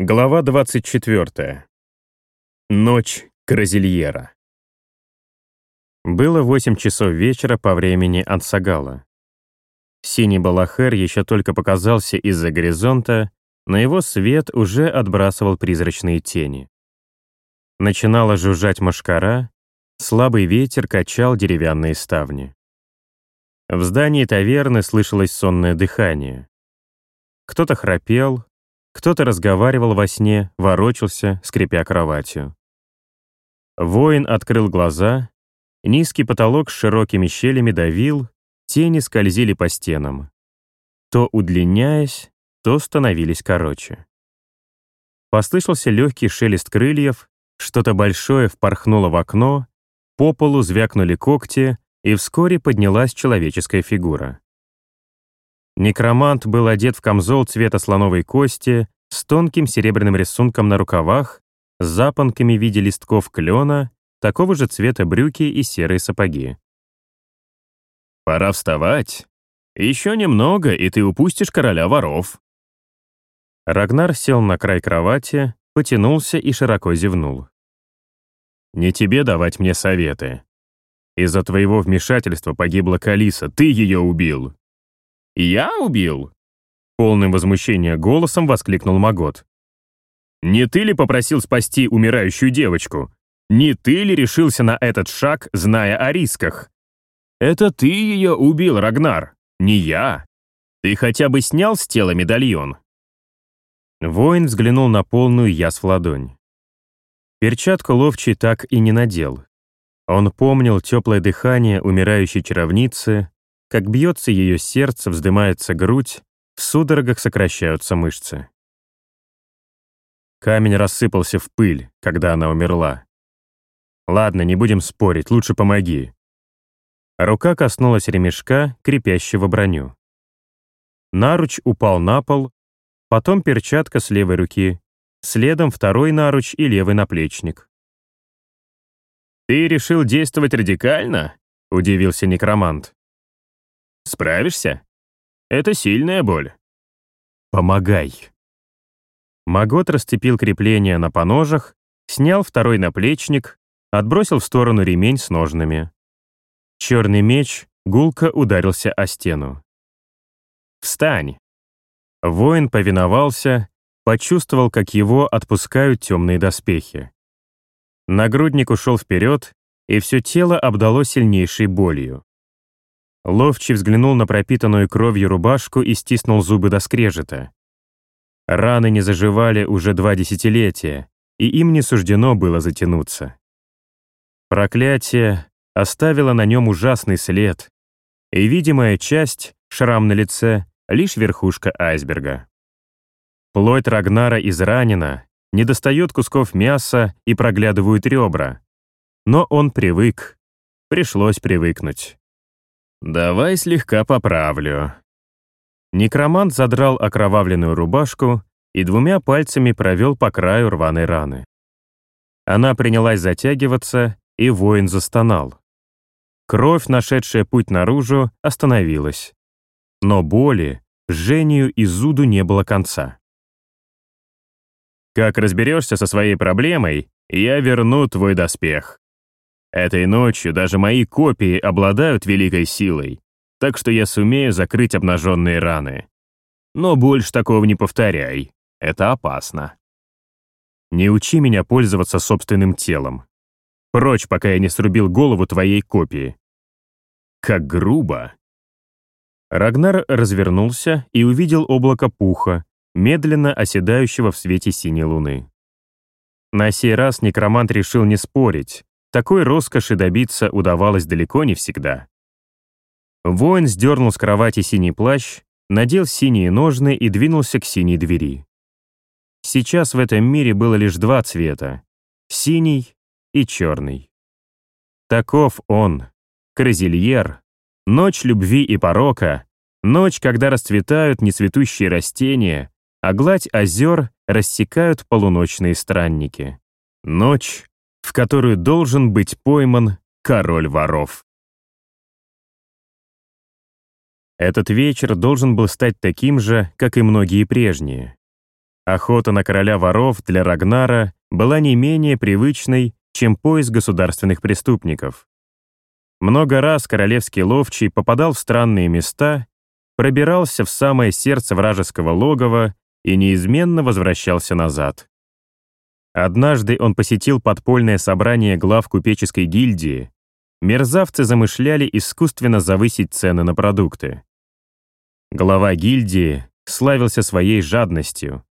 Глава 24. Ночь Кразильера. Было 8 часов вечера по времени Ансагала. Синий балахер еще только показался из-за горизонта, но его свет уже отбрасывал призрачные тени. Начинала жужжать машкара, слабый ветер качал деревянные ставни. В здании таверны слышалось сонное дыхание. Кто-то храпел, кто-то разговаривал во сне, ворочался, скрипя кроватью. Воин открыл глаза, низкий потолок с широкими щелями давил, тени скользили по стенам. То удлиняясь, то становились короче. Послышался легкий шелест крыльев, что-то большое впорхнуло в окно, по полу звякнули когти, и вскоре поднялась человеческая фигура. Некромант был одет в камзол цвета слоновой кости с тонким серебряным рисунком на рукавах, с запонками в виде листков клена, такого же цвета брюки и серые сапоги. «Пора вставать. Еще немного, и ты упустишь короля воров». Рагнар сел на край кровати, потянулся и широко зевнул. «Не тебе давать мне советы. Из-за твоего вмешательства погибла Калиса, ты ее убил. «Я убил?» Полным возмущения голосом воскликнул Магот. «Не ты ли попросил спасти умирающую девочку? Не ты ли решился на этот шаг, зная о рисках? Это ты ее убил, Рагнар, не я. Ты хотя бы снял с тела медальон?» Воин взглянул на полную язв ладонь. Перчатку ловчий так и не надел. Он помнил теплое дыхание умирающей чаровницы, как бьется ее сердце, вздымается грудь, в судорогах сокращаются мышцы. Камень рассыпался в пыль, когда она умерла. «Ладно, не будем спорить, лучше помоги». Рука коснулась ремешка, крепящего броню. Наруч упал на пол, потом перчатка с левой руки, следом второй наруч и левый наплечник. «Ты решил действовать радикально?» — удивился некромант. Справишься? Это сильная боль. Помогай. Магот расцепил крепление на поножах, снял второй наплечник, отбросил в сторону ремень с ножными. Черный меч гулко ударился о стену. «Встань!» Воин повиновался, почувствовал, как его отпускают темные доспехи. Нагрудник ушел вперед, и все тело обдало сильнейшей болью. Ловчий взглянул на пропитанную кровью рубашку и стиснул зубы до скрежета. Раны не заживали уже два десятилетия, и им не суждено было затянуться. Проклятие оставило на нем ужасный след, и видимая часть, шрам на лице, лишь верхушка айсберга. Плоть Рагнара изранена, недостает кусков мяса и проглядывают ребра. Но он привык, пришлось привыкнуть. «Давай слегка поправлю». Некромант задрал окровавленную рубашку и двумя пальцами провел по краю рваной раны. Она принялась затягиваться, и воин застонал. Кровь, нашедшая путь наружу, остановилась. Но боли, жжению и зуду не было конца. «Как разберешься со своей проблемой, я верну твой доспех», Этой ночью даже мои копии обладают великой силой, так что я сумею закрыть обнаженные раны. Но больше такого не повторяй, это опасно. Не учи меня пользоваться собственным телом. Прочь, пока я не срубил голову твоей копии. Как грубо. Рагнар развернулся и увидел облако пуха, медленно оседающего в свете синей луны. На сей раз некромант решил не спорить, такой роскоши добиться удавалось далеко не всегда. Воин сдернул с кровати синий плащ, надел синие ножны и двинулся к синей двери. Сейчас в этом мире было лишь два цвета — синий и черный. Таков он, Кразильер, ночь любви и порока, ночь, когда расцветают нецветущие растения, а гладь озер рассекают полуночные странники. Ночь, в которую должен быть пойман король воров. Этот вечер должен был стать таким же, как и многие прежние. Охота на короля воров для Рагнара была не менее привычной, чем поиск государственных преступников. Много раз королевский ловчий попадал в странные места, пробирался в самое сердце вражеского логова и неизменно возвращался назад. Однажды он посетил подпольное собрание глав купеческой гильдии. Мерзавцы замышляли искусственно завысить цены на продукты. Глава гильдии славился своей жадностью.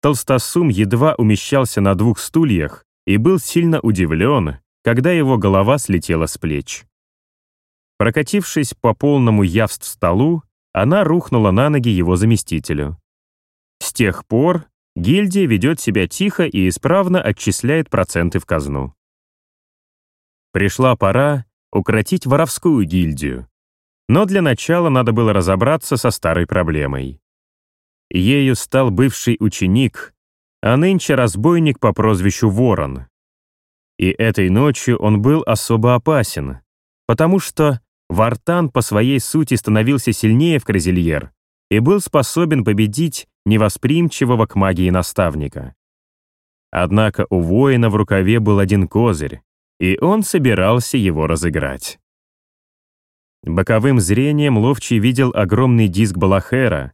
Толстосум едва умещался на двух стульях и был сильно удивлен, когда его голова слетела с плеч. Прокатившись по полному явств столу, она рухнула на ноги его заместителю. С тех пор гильдия ведет себя тихо и исправно отчисляет проценты в казну. Пришла пора укротить воровскую гильдию. Но для начала надо было разобраться со старой проблемой. Ею стал бывший ученик, а нынче разбойник по прозвищу Ворон. И этой ночью он был особо опасен, потому что Вартан по своей сути становился сильнее в Кразильер и был способен победить невосприимчивого к магии наставника. Однако у воина в рукаве был один козырь, и он собирался его разыграть. Боковым зрением Ловчий видел огромный диск Балахера,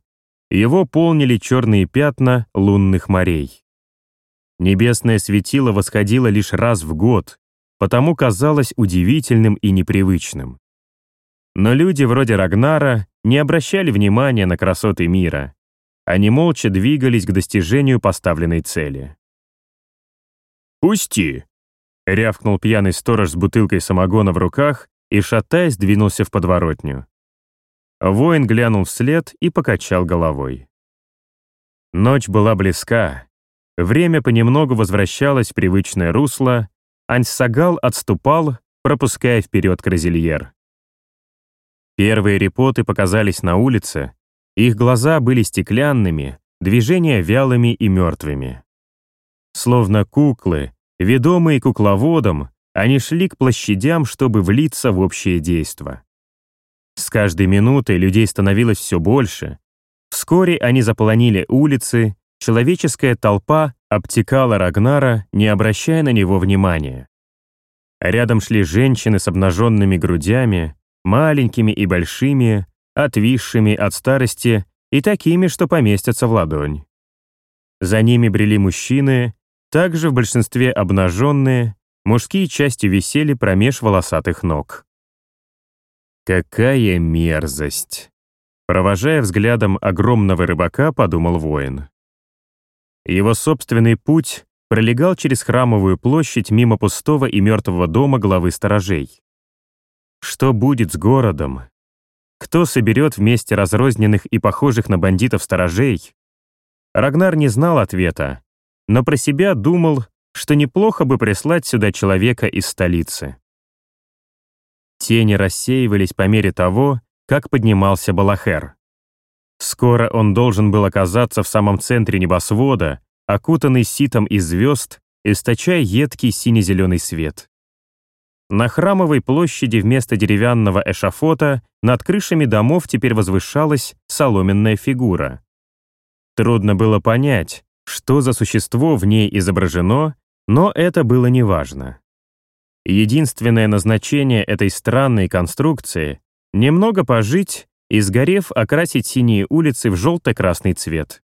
его полнили черные пятна лунных морей. Небесное светило восходило лишь раз в год, потому казалось удивительным и непривычным. Но люди вроде Рагнара не обращали внимания на красоты мира. Они молча двигались к достижению поставленной цели. «Пусти!» — рявкнул пьяный сторож с бутылкой самогона в руках и, шатаясь, двинулся в подворотню. Воин глянул вслед и покачал головой. Ночь была близка. Время понемногу возвращалось в привычное русло, Ансагал отступал, пропуская вперед Кразильер. Первые репоты показались на улице, их глаза были стеклянными, движения вялыми и мертвыми. Словно куклы, ведомые кукловодом, они шли к площадям, чтобы влиться в общее действо. С каждой минутой людей становилось все больше. Вскоре они заполонили улицы, человеческая толпа обтекала Рагнара, не обращая на него внимания. Рядом шли женщины с обнаженными грудями, маленькими и большими, отвисшими от старости и такими, что поместятся в ладонь. За ними брели мужчины, также в большинстве обнаженные, мужские части висели промеж волосатых ног. Какая мерзость! Провожая взглядом огромного рыбака, подумал воин. Его собственный путь пролегал через храмовую площадь мимо пустого и мертвого дома главы сторожей. Что будет с городом? Кто соберет вместе разрозненных и похожих на бандитов сторожей? Рагнар не знал ответа, но про себя думал, что неплохо бы прислать сюда человека из столицы. Тени рассеивались по мере того, как поднимался Балахер. Скоро он должен был оказаться в самом центре небосвода, окутанный ситом из звезд, источая едкий сине-зеленый свет. На храмовой площади вместо деревянного эшафота над крышами домов теперь возвышалась соломенная фигура. Трудно было понять, что за существо в ней изображено, но это было неважно. Единственное назначение этой странной конструкции — немного пожить и, сгорев, окрасить синие улицы в желто-красный цвет.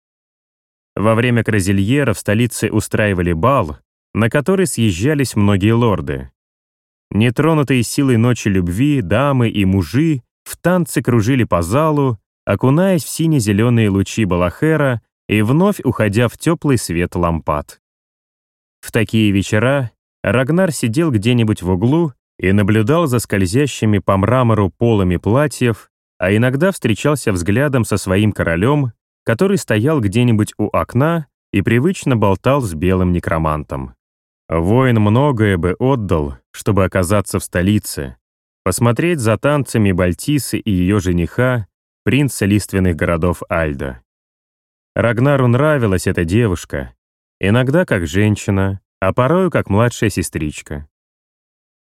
Во время Кразильера в столице устраивали бал, на который съезжались многие лорды. Нетронутые силой ночи любви дамы и мужи в танце кружили по залу, окунаясь в сине-зеленые лучи балахера и вновь уходя в теплый свет лампад. В такие вечера Рагнар сидел где-нибудь в углу и наблюдал за скользящими по мрамору полами платьев, а иногда встречался взглядом со своим королем, который стоял где-нибудь у окна и привычно болтал с белым некромантом. Воин многое бы отдал, чтобы оказаться в столице, посмотреть за танцами Бальтисы и ее жениха, принца лиственных городов Альда. Рагнару нравилась эта девушка, иногда как женщина, а порою как младшая сестричка.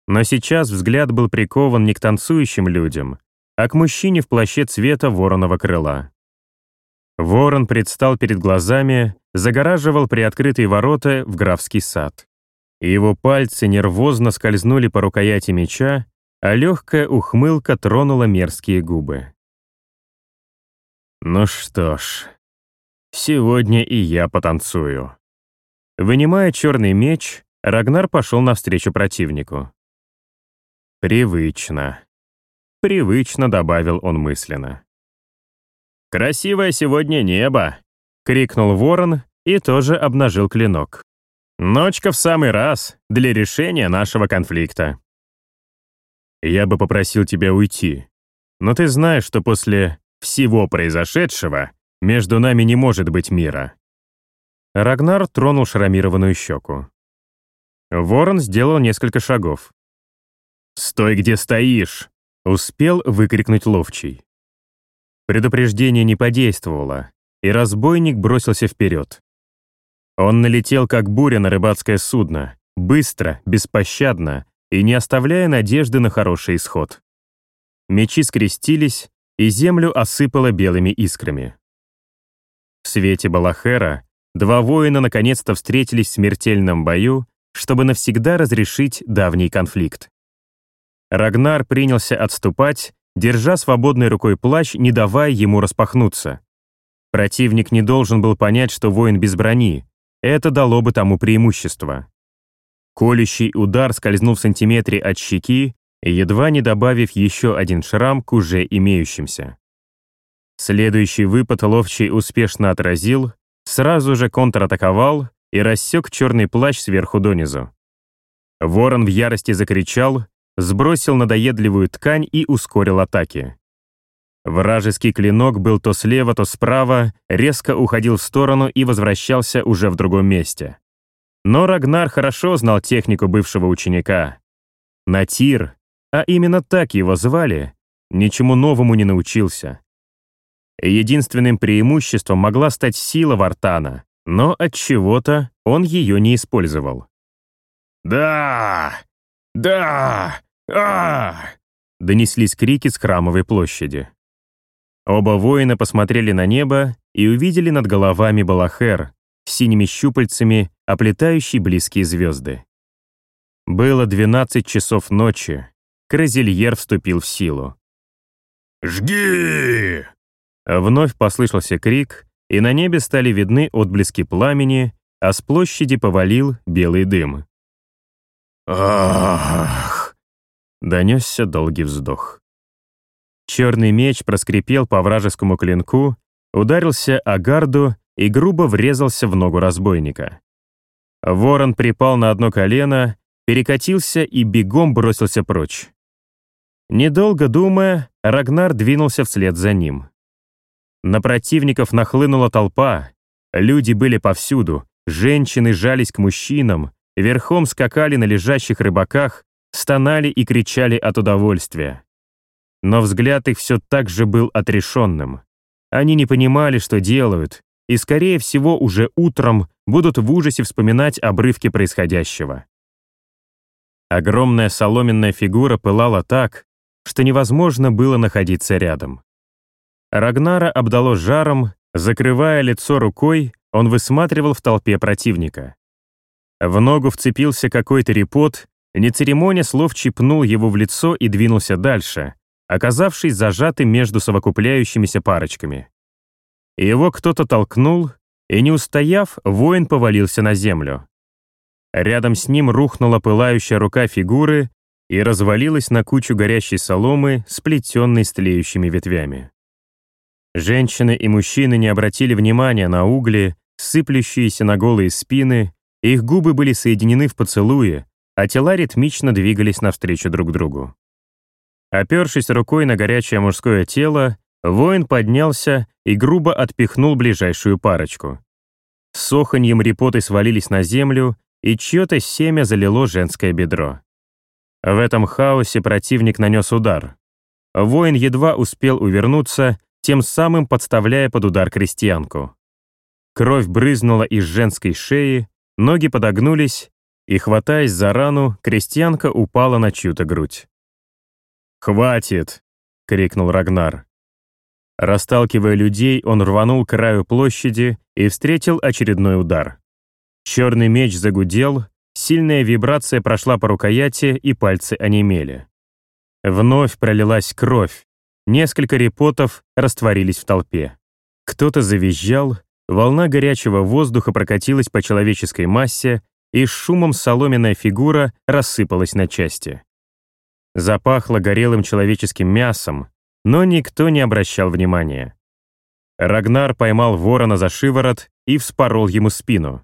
Но сейчас взгляд был прикован не к танцующим людям, а к мужчине в плаще цвета вороного крыла. Ворон предстал перед глазами, загораживал приоткрытые ворота в графский сад. Его пальцы нервозно скользнули по рукояти меча, а легкая ухмылка тронула мерзкие губы. «Ну что ж, сегодня и я потанцую». Вынимая черный меч, Рагнар пошел навстречу противнику. «Привычно». Привычно добавил он мысленно. «Красивое сегодня небо!» — крикнул ворон и тоже обнажил клинок. «Ночка в самый раз для решения нашего конфликта». «Я бы попросил тебя уйти, но ты знаешь, что после всего произошедшего между нами не может быть мира». Рагнар тронул шрамированную щеку. Ворон сделал несколько шагов. «Стой, где стоишь!» — успел выкрикнуть ловчий. Предупреждение не подействовало, и разбойник бросился вперед. Он налетел, как буря на рыбацкое судно, быстро, беспощадно и не оставляя надежды на хороший исход. Мечи скрестились, и землю осыпало белыми искрами. В свете Балахера два воина наконец-то встретились в смертельном бою, чтобы навсегда разрешить давний конфликт. Рагнар принялся отступать, держа свободной рукой плащ, не давая ему распахнуться. Противник не должен был понять, что воин без брони. Это дало бы тому преимущество. Колющий удар скользнул в сантиметре от щеки, едва не добавив еще один шрам к уже имеющимся. Следующий выпад ловчий успешно отразил, сразу же контратаковал и рассек черный плащ сверху донизу. Ворон в ярости закричал, сбросил надоедливую ткань и ускорил атаки. Вражеский клинок был то слева, то справа, резко уходил в сторону и возвращался уже в другом месте. Но Рагнар хорошо знал технику бывшего ученика. Натир, а именно так его звали, ничему новому не научился. Единственным преимуществом могла стать сила Вартана, но от чего-то он ее не использовал. «Да! Да! а Донеслись крики с храмовой площади. Оба воина посмотрели на небо и увидели над головами Балахер, синими щупальцами, оплетающий близкие звезды. Было 12 часов ночи. Кразильер вступил в силу. «Жги!» Вновь послышался крик, и на небе стали видны отблески пламени, а с площади повалил белый дым. «Ах!» — донесся долгий вздох. Черный меч проскрипел по вражескому клинку, ударился о гарду и грубо врезался в ногу разбойника. Ворон припал на одно колено, перекатился и бегом бросился прочь. Недолго думая, Рагнар двинулся вслед за ним. На противников нахлынула толпа, люди были повсюду, женщины жались к мужчинам, верхом скакали на лежащих рыбаках, стонали и кричали от удовольствия. Но взгляд их все так же был отрешенным. Они не понимали, что делают, и, скорее всего, уже утром будут в ужасе вспоминать обрывки происходящего. Огромная соломенная фигура пылала так, что невозможно было находиться рядом. Рагнара обдало жаром, закрывая лицо рукой, он высматривал в толпе противника. В ногу вцепился какой-то репот, не церемоня слов чипнул его в лицо и двинулся дальше, оказавшись зажатым между совокупляющимися парочками. Его кто-то толкнул, и, не устояв, воин повалился на землю. Рядом с ним рухнула пылающая рука фигуры и развалилась на кучу горящей соломы, сплетенной с тлеющими ветвями. Женщины и мужчины не обратили внимания на угли, сыплющиеся на голые спины, их губы были соединены в поцелуе, а тела ритмично двигались навстречу друг другу. Опершись рукой на горячее мужское тело, воин поднялся и грубо отпихнул ближайшую парочку. С оханьем репоты свалились на землю, и чье-то семя залило женское бедро. В этом хаосе противник нанес удар. Воин едва успел увернуться, тем самым подставляя под удар крестьянку. Кровь брызнула из женской шеи, ноги подогнулись, и, хватаясь за рану, крестьянка упала на чью-то грудь. «Хватит!» — крикнул Рагнар. Расталкивая людей, он рванул к краю площади и встретил очередной удар. Черный меч загудел, сильная вибрация прошла по рукояти, и пальцы онемели. Вновь пролилась кровь. Несколько репотов растворились в толпе. Кто-то завизжал, волна горячего воздуха прокатилась по человеческой массе, и с шумом соломенная фигура рассыпалась на части. Запахло горелым человеческим мясом, но никто не обращал внимания. Рагнар поймал ворона за шиворот и вспорол ему спину.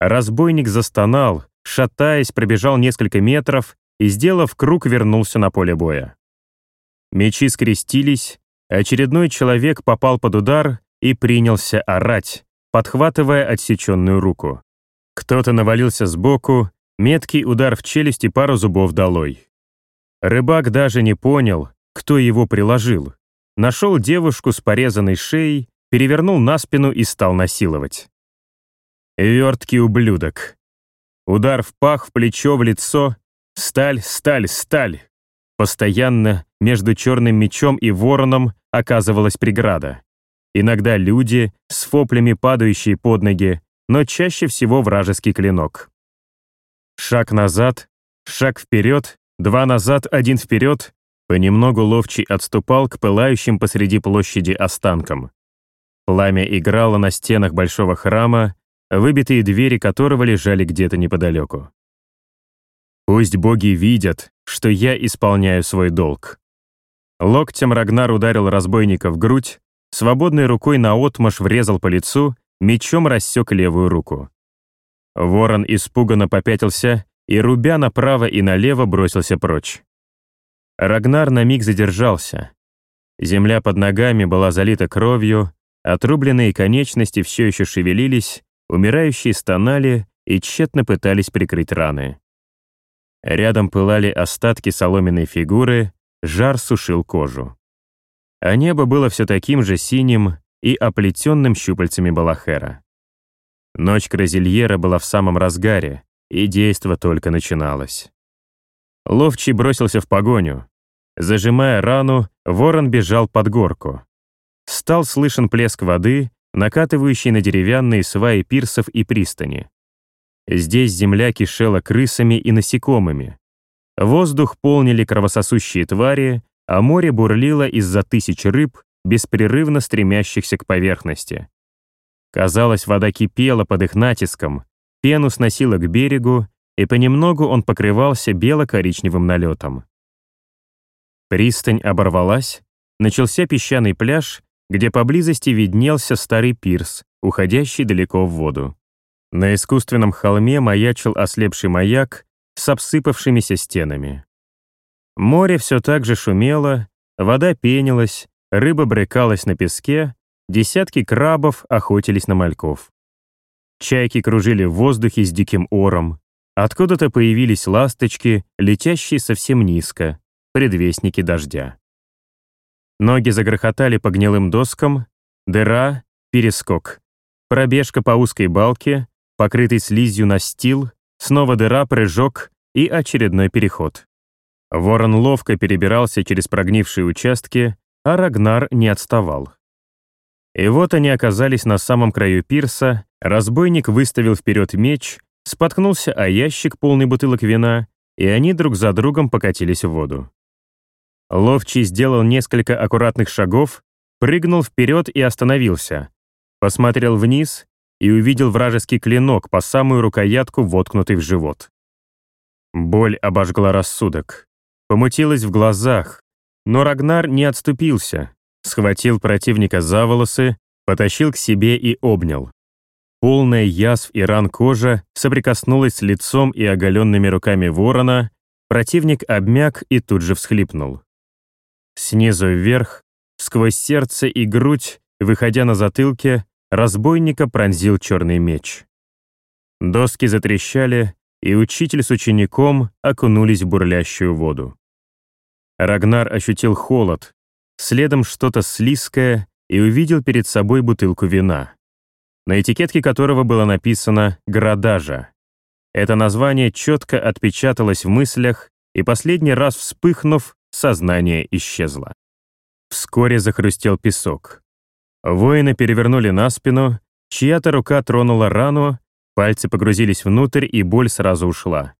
Разбойник застонал, шатаясь, пробежал несколько метров и, сделав круг, вернулся на поле боя. Мечи скрестились, очередной человек попал под удар и принялся орать, подхватывая отсеченную руку. Кто-то навалился сбоку, меткий удар в челюсть и пару зубов долой. Рыбак даже не понял, кто его приложил. Нашел девушку с порезанной шеей, перевернул на спину и стал насиловать. Верткий ублюдок. Удар в пах, в плечо, в лицо. Сталь, сталь, сталь. Постоянно между черным мечом и вороном оказывалась преграда. Иногда люди, с фоплями падающие под ноги, но чаще всего вражеский клинок. Шаг назад, шаг вперед, два назад, один вперед, Понемногу ловчий отступал к пылающим посреди площади останкам. Пламя играло на стенах большого храма, выбитые двери которого лежали где-то неподалеку. «Пусть боги видят, что я исполняю свой долг». Локтем Рагнар ударил разбойника в грудь, свободной рукой наотмашь врезал по лицу, мечом рассек левую руку. Ворон испуганно попятился и, рубя направо и налево, бросился прочь. Рагнар на миг задержался. Земля под ногами была залита кровью, отрубленные конечности все еще шевелились, умирающие стонали и тщетно пытались прикрыть раны. Рядом пылали остатки соломенной фигуры, жар сушил кожу. А небо было все таким же синим и оплетенным щупальцами Балахера. Ночь Кразильера была в самом разгаре, и действо только начиналось. Ловчий бросился в погоню. Зажимая рану, ворон бежал под горку. Стал слышен плеск воды, накатывающий на деревянные сваи пирсов и пристани. Здесь земля кишела крысами и насекомыми. Воздух полнили кровососущие твари, а море бурлило из-за тысяч рыб, беспрерывно стремящихся к поверхности. Казалось, вода кипела под их натиском, пену сносила к берегу, и понемногу он покрывался бело-коричневым налетом. Пристань оборвалась, начался песчаный пляж, где поблизости виднелся старый пирс, уходящий далеко в воду. На искусственном холме маячил ослепший маяк с обсыпавшимися стенами. Море все так же шумело, вода пенилась, рыба брыкалась на песке, десятки крабов охотились на мальков. Чайки кружили в воздухе с диким ором. Откуда-то появились ласточки, летящие совсем низко, предвестники дождя. Ноги загрохотали по гнилым доскам, дыра, перескок. Пробежка по узкой балке, покрытый слизью настил, снова дыра, прыжок и очередной переход. Ворон ловко перебирался через прогнившие участки, а Рагнар не отставал. И вот они оказались на самом краю пирса, разбойник выставил вперед меч, споткнулся о ящик, полный бутылок вина, и они друг за другом покатились в воду. Ловчий сделал несколько аккуратных шагов, прыгнул вперед и остановился. Посмотрел вниз и увидел вражеский клинок по самую рукоятку, воткнутый в живот. Боль обожгла рассудок. Помутилась в глазах, но Рагнар не отступился, схватил противника за волосы, потащил к себе и обнял. Полная язв и ран кожа соприкоснулась с лицом и оголенными руками ворона, противник обмяк и тут же всхлипнул. Снизу вверх, сквозь сердце и грудь, выходя на затылке, разбойника пронзил черный меч. Доски затрещали, и учитель с учеником окунулись в бурлящую воду. Рагнар ощутил холод, следом что-то слизкое и увидел перед собой бутылку вина, на этикетке которого было написано «Градажа». Это название четко отпечаталось в мыслях, и последний раз вспыхнув, сознание исчезло. Вскоре захрустел песок. Воины перевернули на спину, чья-то рука тронула рану, пальцы погрузились внутрь, и боль сразу ушла.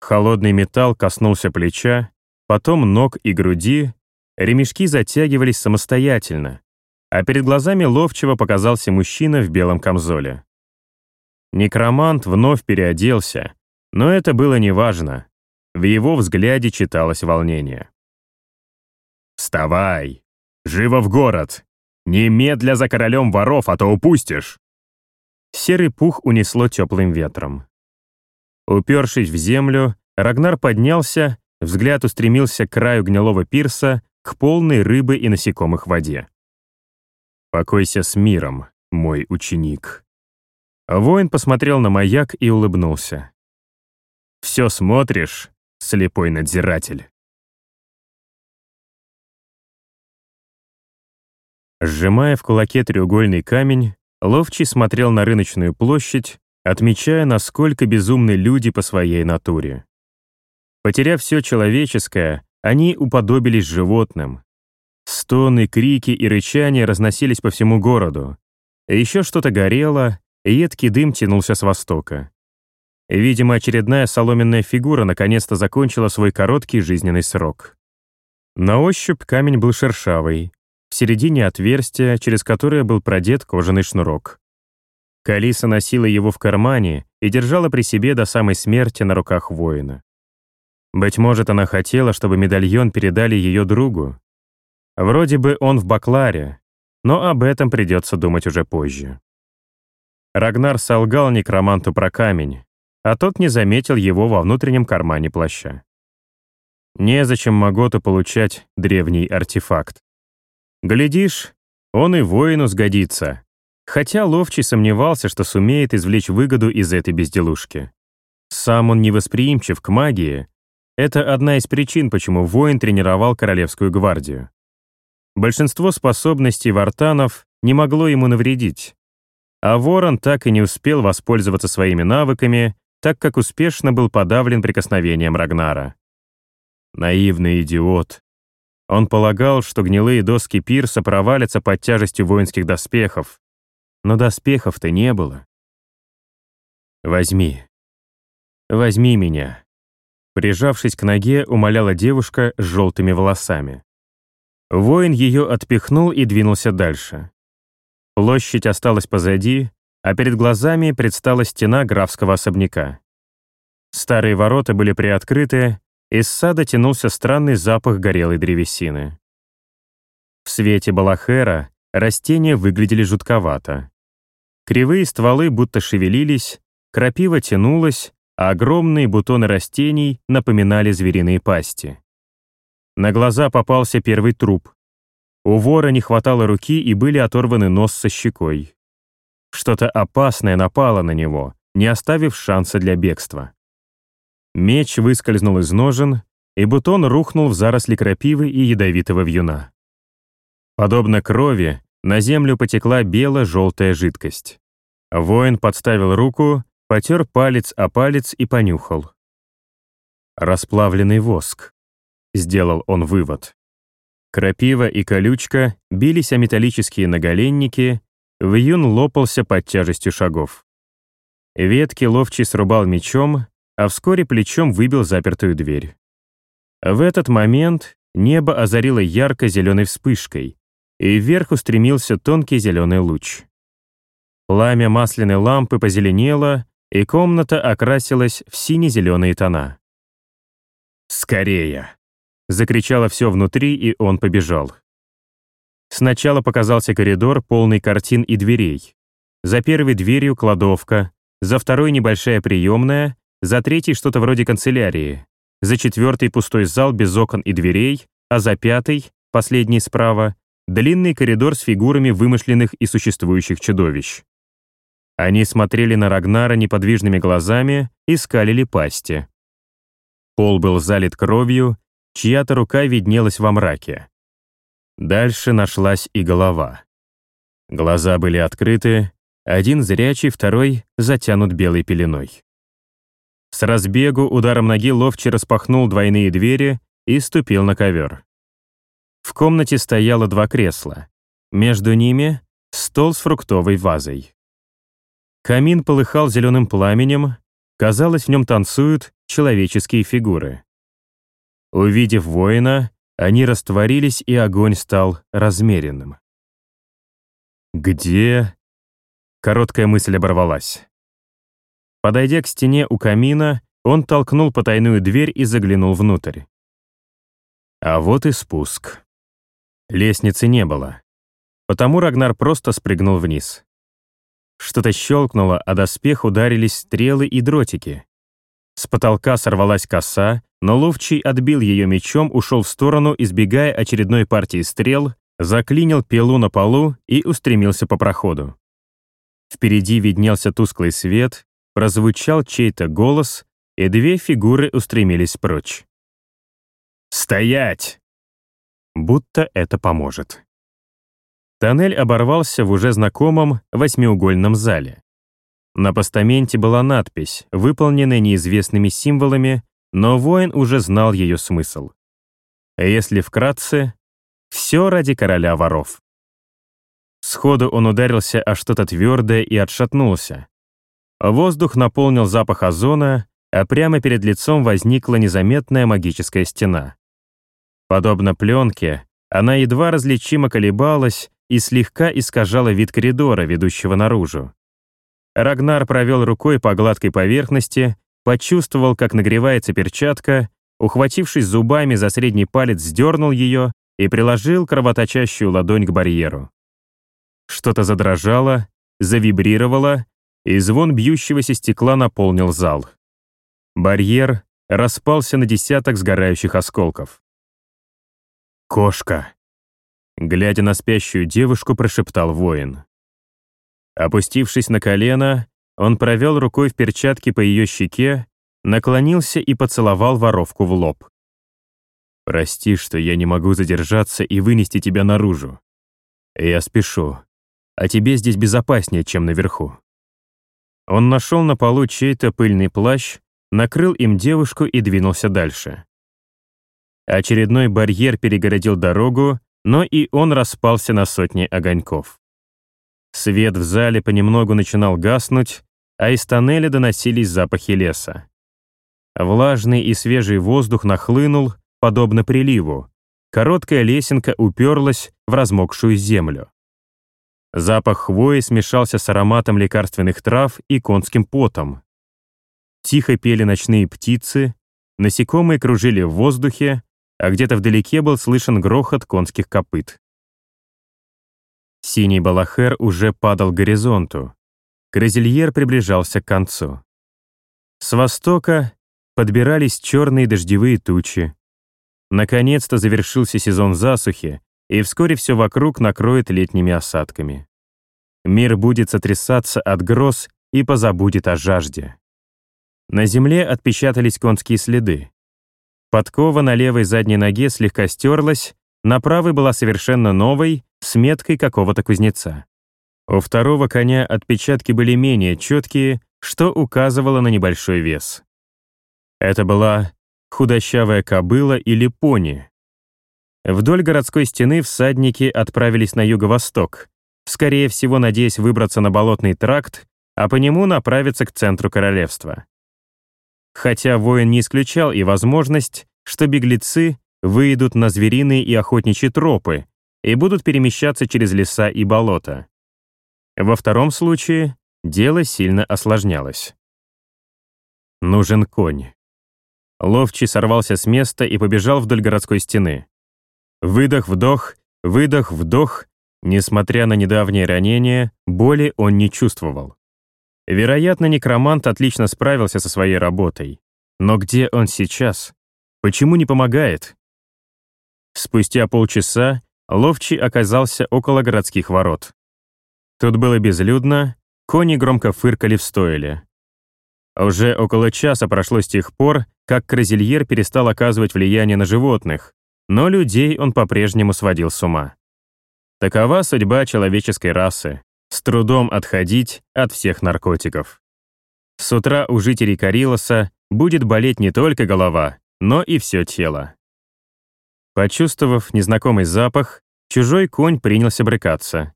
Холодный металл коснулся плеча, потом ног и груди, ремешки затягивались самостоятельно, а перед глазами ловчего показался мужчина в белом камзоле. Некромант вновь переоделся, но это было неважно. В его взгляде читалось волнение. «Вставай! Живо в город! Немедля за королем воров, а то упустишь!» Серый пух унесло теплым ветром. Упершись в землю, Рагнар поднялся, взгляд устремился к краю гнилого пирса, к полной рыбы и насекомых воде. «Покойся с миром, мой ученик». Воин посмотрел на маяк и улыбнулся. «Все смотришь, слепой надзиратель». Сжимая в кулаке треугольный камень, Ловчий смотрел на рыночную площадь, отмечая, насколько безумны люди по своей натуре. Потеряв все человеческое, они уподобились животным. Стоны, крики и рычания разносились по всему городу. Еще что-то горело, едкий дым тянулся с востока. Видимо, очередная соломенная фигура наконец-то закончила свой короткий жизненный срок. На ощупь камень был шершавый, в середине отверстия, через которое был продет кожаный шнурок. Калиса носила его в кармане и держала при себе до самой смерти на руках воина. Быть может, она хотела, чтобы медальон передали ее другу. Вроде бы он в бакларе, но об этом придется думать уже позже. Рагнар солгал некроманту про камень, а тот не заметил его во внутреннем кармане плаща. Незачем Маготу получать древний артефакт. Глядишь, он и воину сгодится. Хотя Ловчий сомневался, что сумеет извлечь выгоду из этой безделушки. Сам он невосприимчив к магии. Это одна из причин, почему воин тренировал Королевскую гвардию. Большинство способностей вартанов не могло ему навредить. А ворон так и не успел воспользоваться своими навыками, так как успешно был подавлен прикосновением Рагнара. Наивный идиот. Он полагал, что гнилые доски пирса провалятся под тяжестью воинских доспехов. Но доспехов-то не было. «Возьми. Возьми меня», Прижавшись к ноге, умоляла девушка с желтыми волосами. Воин ее отпихнул и двинулся дальше. Площадь осталась позади, а перед глазами предстала стена графского особняка. Старые ворота были приоткрыты, из сада тянулся странный запах горелой древесины. В свете балахера растения выглядели жутковато. Кривые стволы будто шевелились, крапива тянулась, а огромные бутоны растений напоминали звериные пасти. На глаза попался первый труп. У вора не хватало руки и были оторваны нос со щекой. Что-то опасное напало на него, не оставив шанса для бегства. Меч выскользнул из ножен, и бутон рухнул в заросли крапивы и ядовитого вьюна. Подобно крови, на землю потекла бело-желтая жидкость. Воин подставил руку, потер палец о палец и понюхал. «Расплавленный воск», — сделал он вывод. Крапива и колючка бились о металлические наголенники, вьюн лопался под тяжестью шагов. Ветки ловчий срубал мечом, а вскоре плечом выбил запертую дверь. В этот момент небо озарило ярко-зеленой вспышкой, и вверх устремился тонкий зеленый луч. Пламя масляной лампы позеленело, и комната окрасилась в сине-зеленые тона. «Скорее!» — закричало все внутри, и он побежал. Сначала показался коридор, полный картин и дверей. За первой дверью кладовка, за второй небольшая приемная, за третий что-то вроде канцелярии, за четвертый пустой зал без окон и дверей, а за пятый, последний справа, длинный коридор с фигурами вымышленных и существующих чудовищ. Они смотрели на Рагнара неподвижными глазами и скалили пасти. Пол был залит кровью, чья-то рука виднелась во мраке. Дальше нашлась и голова. Глаза были открыты, один зрячий, второй затянут белой пеленой. С разбегу ударом ноги ловче распахнул двойные двери и ступил на ковер. В комнате стояло два кресла. Между ними — стол с фруктовой вазой. Камин полыхал зеленым пламенем, казалось, в нем танцуют человеческие фигуры. Увидев воина, они растворились, и огонь стал размеренным. «Где?» Короткая мысль оборвалась. Подойдя к стене у камина, он толкнул потайную дверь и заглянул внутрь. А вот и спуск. Лестницы не было. Потому Рагнар просто спрыгнул вниз. Что-то щелкнуло, а доспех ударились стрелы и дротики. С потолка сорвалась коса, но Ловчий отбил ее мечом, ушел в сторону, избегая очередной партии стрел, заклинил пилу на полу и устремился по проходу. Впереди виднелся тусклый свет, прозвучал чей-то голос, и две фигуры устремились прочь. «Стоять!» Будто это поможет. Тоннель оборвался в уже знакомом восьмиугольном зале. На постаменте была надпись, выполненная неизвестными символами, но воин уже знал ее смысл. Если вкратце, все ради короля воров. Сходу он ударился о что-то твердое и отшатнулся. Воздух наполнил запах озона, а прямо перед лицом возникла незаметная магическая стена. Подобно пленке, она едва различимо колебалась и слегка искажала вид коридора, ведущего наружу. Рагнар провел рукой по гладкой поверхности, почувствовал, как нагревается перчатка, ухватившись зубами за средний палец, сдернул ее и приложил кровоточащую ладонь к барьеру. Что-то задрожало, завибрировало, и звон бьющегося стекла наполнил зал. Барьер распался на десяток сгорающих осколков. «Кошка!» Глядя на спящую девушку, прошептал воин. Опустившись на колено, он провел рукой в перчатке по ее щеке, наклонился и поцеловал воровку в лоб. «Прости, что я не могу задержаться и вынести тебя наружу. Я спешу, а тебе здесь безопаснее, чем наверху». Он нашел на полу чей-то пыльный плащ, накрыл им девушку и двинулся дальше. Очередной барьер перегородил дорогу, но и он распался на сотни огоньков. Свет в зале понемногу начинал гаснуть, а из тоннеля доносились запахи леса. Влажный и свежий воздух нахлынул, подобно приливу. Короткая лесенка уперлась в размокшую землю. Запах хвои смешался с ароматом лекарственных трав и конским потом. Тихо пели ночные птицы, насекомые кружили в воздухе, а где-то вдалеке был слышен грохот конских копыт. Синий балахер уже падал к горизонту. Грозельер приближался к концу. С востока подбирались черные дождевые тучи. Наконец-то завершился сезон засухи, и вскоре все вокруг накроет летними осадками. Мир будет сотрясаться от гроз и позабудет о жажде. На земле отпечатались конские следы. Подкова на левой задней ноге слегка стерлась, на правой была совершенно новой, с меткой какого-то кузнеца. У второго коня отпечатки были менее четкие, что указывало на небольшой вес. Это была худощавая кобыла или пони, Вдоль городской стены всадники отправились на юго-восток, скорее всего, надеясь выбраться на болотный тракт, а по нему направиться к центру королевства. Хотя воин не исключал и возможность, что беглецы выйдут на звериные и охотничьи тропы и будут перемещаться через леса и болота. Во втором случае дело сильно осложнялось. Нужен конь. Ловчий сорвался с места и побежал вдоль городской стены. Выдох-вдох, выдох-вдох. Несмотря на недавнее ранение, боли он не чувствовал. Вероятно, некромант отлично справился со своей работой. Но где он сейчас? Почему не помогает? Спустя полчаса Ловчий оказался около городских ворот. Тут было безлюдно, кони громко фыркали в стойле. Уже около часа прошло с тех пор, как Кразильер перестал оказывать влияние на животных, но людей он по-прежнему сводил с ума. Такова судьба человеческой расы — с трудом отходить от всех наркотиков. С утра у жителей Карилоса будет болеть не только голова, но и все тело. Почувствовав незнакомый запах, чужой конь принялся брыкаться.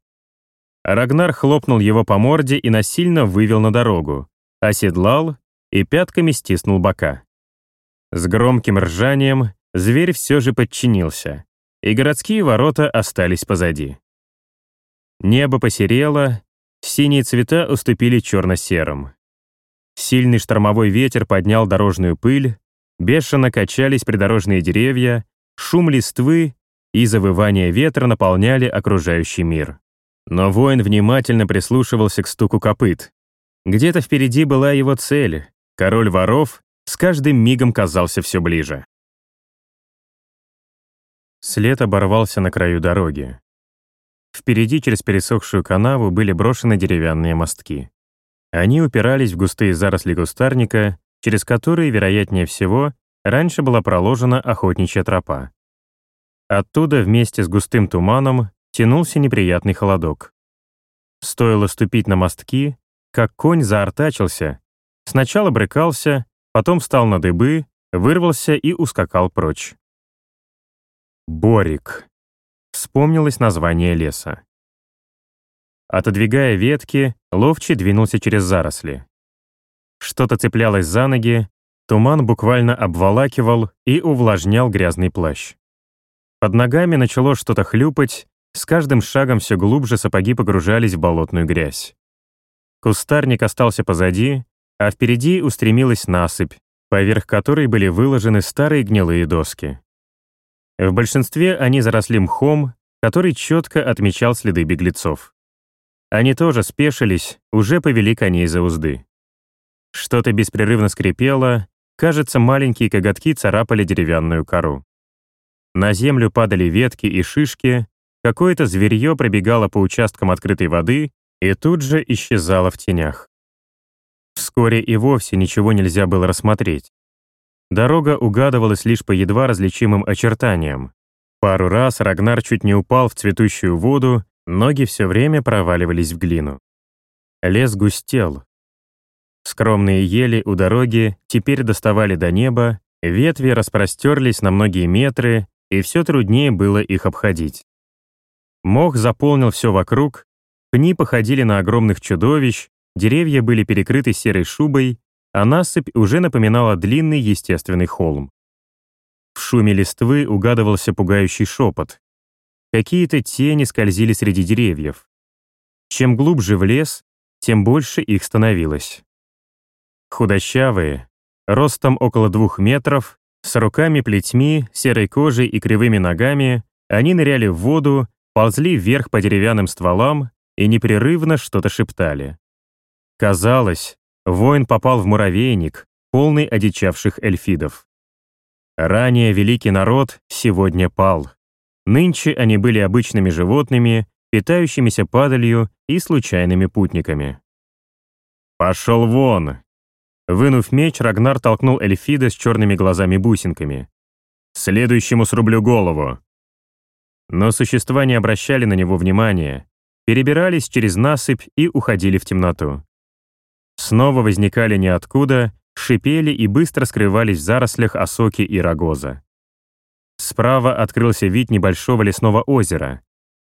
Рагнар хлопнул его по морде и насильно вывел на дорогу, оседлал и пятками стиснул бока. С громким ржанием зверь все же подчинился, и городские ворота остались позади. Небо посерело, синие цвета уступили черно-серым. Сильный штормовой ветер поднял дорожную пыль, бешено качались придорожные деревья, шум листвы и завывание ветра наполняли окружающий мир. Но воин внимательно прислушивался к стуку копыт. Где-то впереди была его цель. Король воров с каждым мигом казался все ближе. След оборвался на краю дороги. Впереди через пересохшую канаву были брошены деревянные мостки. Они упирались в густые заросли кустарника, через которые, вероятнее всего, раньше была проложена охотничья тропа. Оттуда вместе с густым туманом тянулся неприятный холодок. Стоило ступить на мостки, как конь заортачился, сначала брыкался, потом встал на дыбы, вырвался и ускакал прочь. Борик. Вспомнилось название леса. Отодвигая ветки, ловчий двинулся через заросли. Что-то цеплялось за ноги, туман буквально обволакивал и увлажнял грязный плащ. Под ногами начало что-то хлюпать, с каждым шагом все глубже сапоги погружались в болотную грязь. Кустарник остался позади, а впереди устремилась насыпь, поверх которой были выложены старые гнилые доски. В большинстве они заросли мхом, который четко отмечал следы беглецов. Они тоже спешились, уже повели коней за узды. Что-то беспрерывно скрипело, кажется, маленькие коготки царапали деревянную кору. На землю падали ветки и шишки, какое-то зверье пробегало по участкам открытой воды и тут же исчезало в тенях. Вскоре и вовсе ничего нельзя было рассмотреть. Дорога угадывалась лишь по едва различимым очертаниям. Пару раз Рагнар чуть не упал в цветущую воду, ноги все время проваливались в глину. Лес густел. Скромные ели у дороги теперь доставали до неба, ветви распростерлись на многие метры, и все труднее было их обходить. Мох заполнил все вокруг, пни походили на огромных чудовищ, деревья были перекрыты серой шубой, а насыпь уже напоминала длинный естественный холм. В шуме листвы угадывался пугающий шепот. Какие-то тени скользили среди деревьев. Чем глубже в лес, тем больше их становилось. Худощавые, ростом около двух метров, с руками-плетьми, серой кожей и кривыми ногами, они ныряли в воду, ползли вверх по деревянным стволам и непрерывно что-то шептали. Казалось, Воин попал в муравейник, полный одичавших эльфидов. Ранее великий народ сегодня пал. Нынче они были обычными животными, питающимися падалью и случайными путниками. «Пошел вон!» Вынув меч, Рагнар толкнул эльфида с черными глазами-бусинками. «Следующему срублю голову!» Но существа не обращали на него внимания, перебирались через насыпь и уходили в темноту снова возникали ниоткуда, шипели и быстро скрывались в зарослях осоки и рогоза. Справа открылся вид небольшого лесного озера.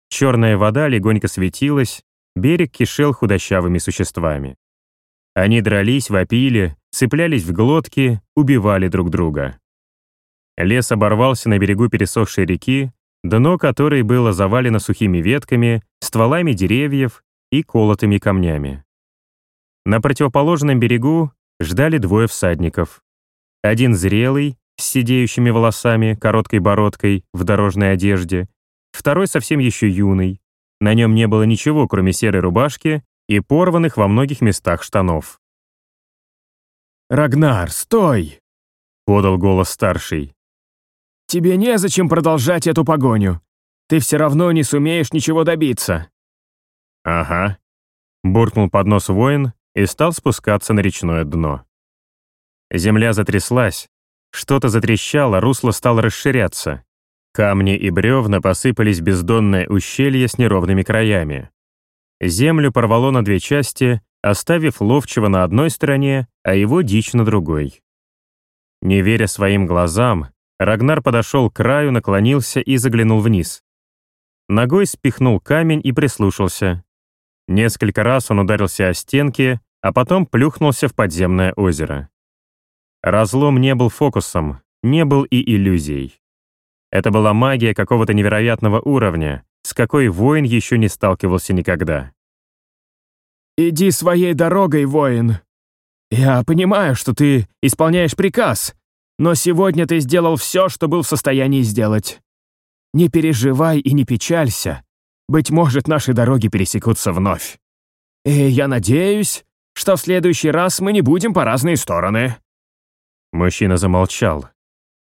Черная вода легонько светилась, берег кишел худощавыми существами. Они дрались, вопили, цеплялись в глотки, убивали друг друга. Лес оборвался на берегу пересохшей реки, дно которой было завалено сухими ветками, стволами деревьев и колотыми камнями. На противоположном берегу ждали двое всадников. Один зрелый, с сидеющими волосами, короткой бородкой, в дорожной одежде, второй совсем еще юный. На нем не было ничего, кроме серой рубашки и порванных во многих местах штанов. «Рагнар, стой!» — подал голос старший. «Тебе незачем продолжать эту погоню. Ты все равно не сумеешь ничего добиться». «Ага», — буркнул под нос воин и стал спускаться на речное дно. Земля затряслась, что-то затрещало, русло стало расширяться. Камни и бревна посыпались бездонное ущелье с неровными краями. Землю порвало на две части, оставив ловчего на одной стороне, а его дичь на другой. Не веря своим глазам, Рагнар подошел к краю, наклонился и заглянул вниз. Ногой спихнул камень и прислушался. Несколько раз он ударился о стенки, а потом плюхнулся в подземное озеро. Разлом не был фокусом, не был и иллюзией. Это была магия какого-то невероятного уровня, с какой воин еще не сталкивался никогда. «Иди своей дорогой, воин. Я понимаю, что ты исполняешь приказ, но сегодня ты сделал все, что был в состоянии сделать. Не переживай и не печалься. Быть может, наши дороги пересекутся вновь. И я надеюсь, что в следующий раз мы не будем по разные стороны». Мужчина замолчал.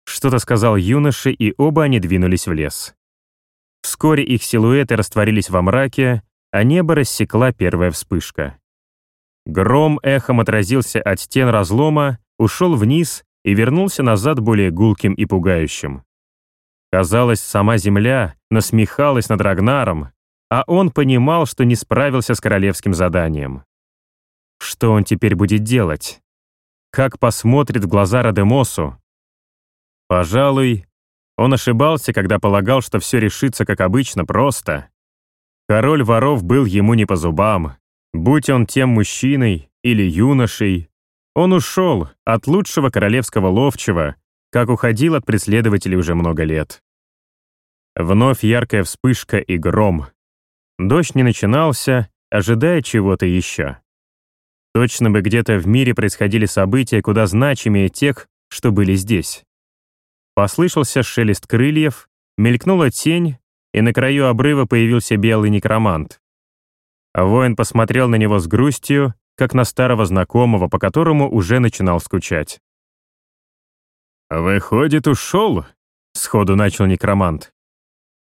Что-то сказал юноше, и оба они двинулись в лес. Вскоре их силуэты растворились во мраке, а небо рассекла первая вспышка. Гром эхом отразился от стен разлома, ушел вниз и вернулся назад более гулким и пугающим. Казалось, сама земля насмехалась над Рагнаром, а он понимал, что не справился с королевским заданием. Что он теперь будет делать? Как посмотрит в глаза Радемосу? Пожалуй, он ошибался, когда полагал, что все решится, как обычно, просто. Король воров был ему не по зубам. Будь он тем мужчиной или юношей, он ушел от лучшего королевского ловчего, как уходил от преследователей уже много лет. Вновь яркая вспышка и гром. Дождь не начинался, ожидая чего-то еще. Точно бы где-то в мире происходили события куда значимее тех, что были здесь. Послышался шелест крыльев, мелькнула тень, и на краю обрыва появился белый некромант. Воин посмотрел на него с грустью, как на старого знакомого, по которому уже начинал скучать. «Выходит, ушел?» — сходу начал некромант.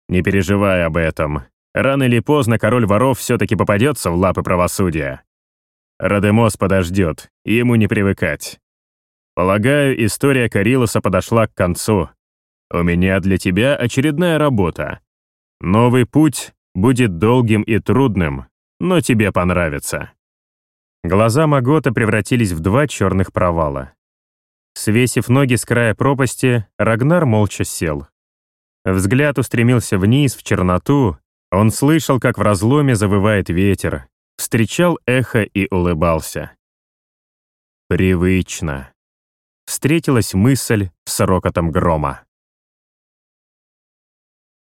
«Не переживай об этом. Рано или поздно король воров все-таки попадется в лапы правосудия. Радемос подождет, ему не привыкать. Полагаю, история Карилоса подошла к концу. У меня для тебя очередная работа. Новый путь будет долгим и трудным, но тебе понравится». Глаза Магота превратились в два черных провала. Свесив ноги с края пропасти, Рагнар молча сел. Взгляд устремился вниз, в черноту. Он слышал, как в разломе завывает ветер, встречал эхо и улыбался. Привычно. Встретилась мысль с рокотом грома.